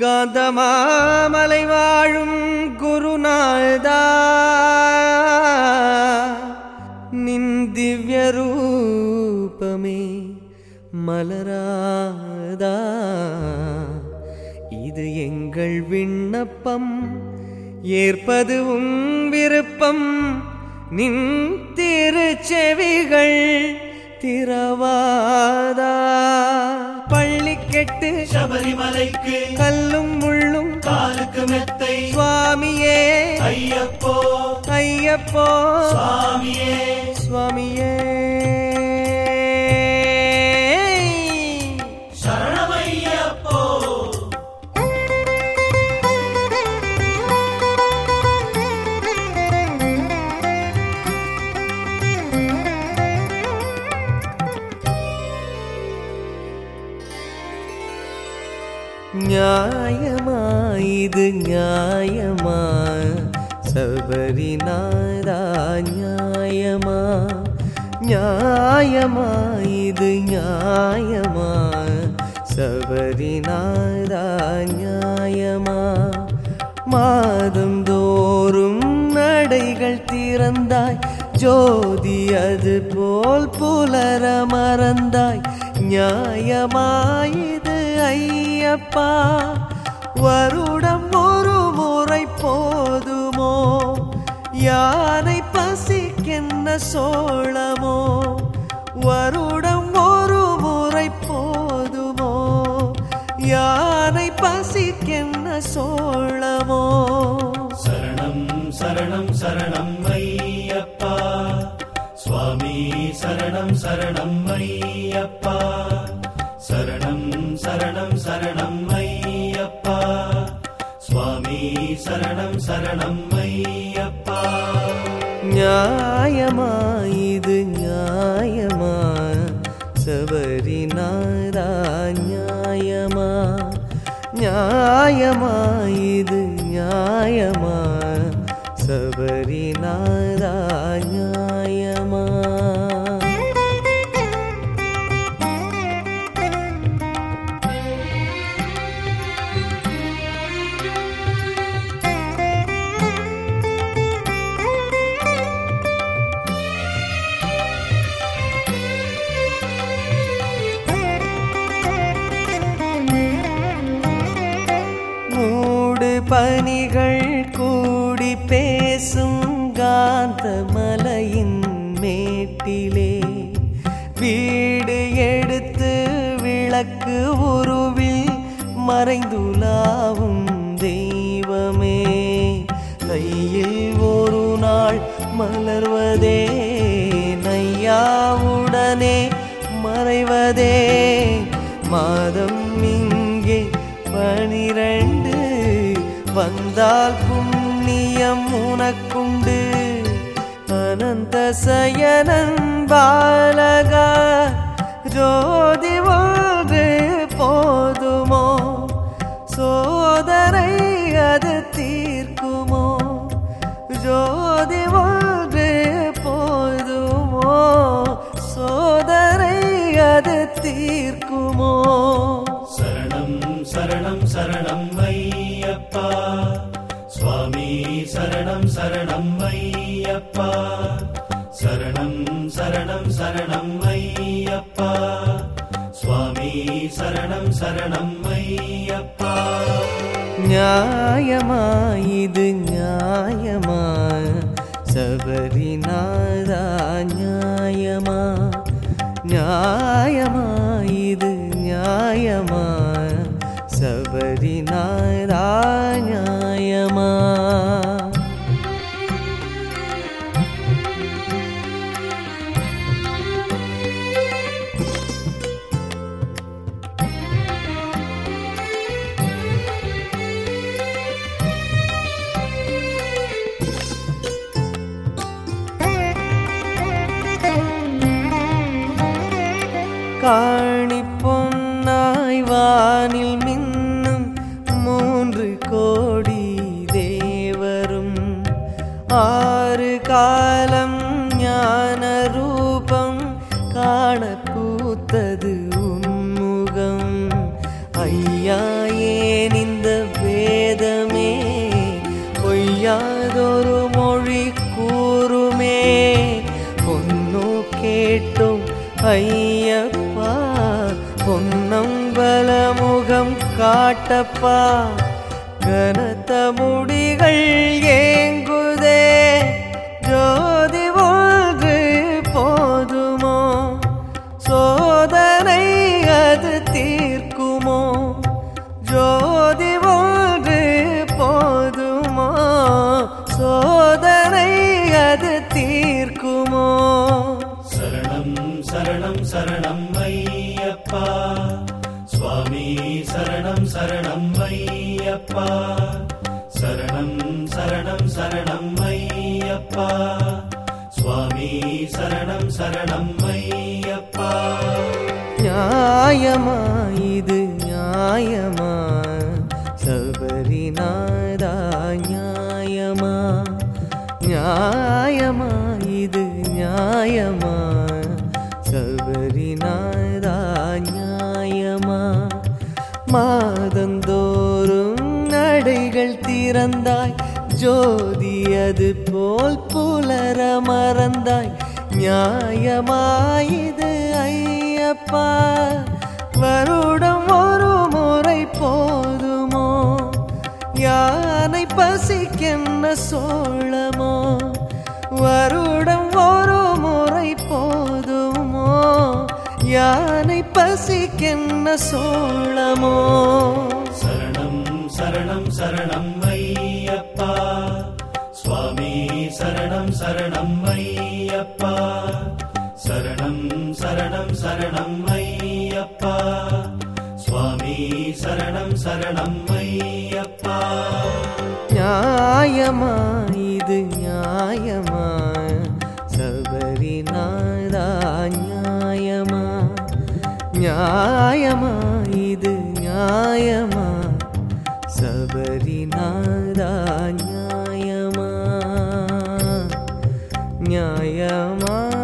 காந்தமாமலை வாழும் குருநாதா. நின் திவ்ய ரூபமே மலராதா. இது எங்கள் விண்ணப்பம் ஏற்பது உன் விருப்பம். நின் திருச்செவிகள் திரா சபரிமலைக்கு கல்லும் முள்ளும் காலுக்கு மெத்தை. சுவாமியே. ஐயப்போ ஐயப்போ. சுவாமியே. சுவாமியே. நியாயமா இது நியாயமா சபரிநாதா நியாயமா நியாயமா இது நியாயமா சபரிநாதா நியாயமா மாதம் தோறும் நடைகள் திறந்தாய் ஜோதி அது போல் புலர மறந்தாய் நியாயமாயிரு ஐயப்பா வருடம் ஒரு முறை போதுமோ? யானை பசிக்கென்ன சோழமோ வருடம் ஒரு முறை போதுமோ? யானை பசிக்கென்ன சோழமோ சரணம் சரணம் சரணம் ஐயப்பா. சுவாமி சரணம் சரணம் ஐயப்பா. சரணம் சரணம் ஐயப்பா. சுவாமி சரணம் சரணம் ஐயப்பா. நியாயமா இது நியாயமா. சபரிநாதா நியாயமா. நியாயமா இது நியாயமா. சபரிநாதா நியாயமா. மொழி பேசும் காந்த மலையின் மேட்டிலே. வீடு எடுத்து விளக்கு உருவில் மறைந்துலாவும் தெய்வமே. கையில் ஒரு நாள் மலர்வதே நையாவுடனே மறைவதே. மாதம் இங்கே பனிரண்டு வந்தால் பும் புண்ணியம் உனக்குண்டு. அனந்த சயனன் பாலகா ஜோதி ஒன்று போதுமோ? சோதனை அது தீர்க்குமோ? ஜோதி ஒன்று போதுமோ? சோதனை அது தீர்க்குமோ? சரணம் சரணம் சரணம் ஐயப்பா. சுவாமி சரணம் சரணம் ஐயப்பா. சரணம் சரணம் சரணம் ஐயப்பா. சுவாமி சரணம் சரணம் ஐயப்பா. நியாயமா இது நியாயமா? சபரினா சபரிநாதா நியாயமா காணி பொன்னாய் ஐயா ஏன் இந்த வேதமே பொய்யாதொரு மொழி கூறுமே? பொன்னோ கேட்டோம் ஐயப்பா பொன்னம்பல முகம் காட்டப்பா. கனத்த முடிகள் ஏங்குதே ஜோ ஐயப்பா சுவாமி சரணம் சரணம் ஐயப்பா சரணம் சரணம் சரணம் ஐயப்பா சுவாமி சரணம் சரணம் ஐயப்பா நியாயமா இது நியாயமா? சபரிநாதா நியாயமா? நியாயமா இது நியாயமா? சபரிநாத பிறந்தாய் ஜோதி அது போல் புலர மறந்தாய். நியாயமாயுது ஐயப்பா. வருடம் ஒரு முறை போதுமோ? யானை பசிக்கென்ன சோழமோ வருடம் ஒரு முறை போதுமோ? யானை பசிக்கென்ன சோழமோ சரணம் சரணம் ஐயப்பா. சுவாமி சரணம் சரணம் ஐயப்பா. சரணம் சரணம் சரணம் ஐயப்பா. சுவாமி சரணம் சரணம் ஐயப்பா. நியாயமா? இது நியாயமா? சபரிநாதா நியாயமா? நியாயமா? ന്യായമാ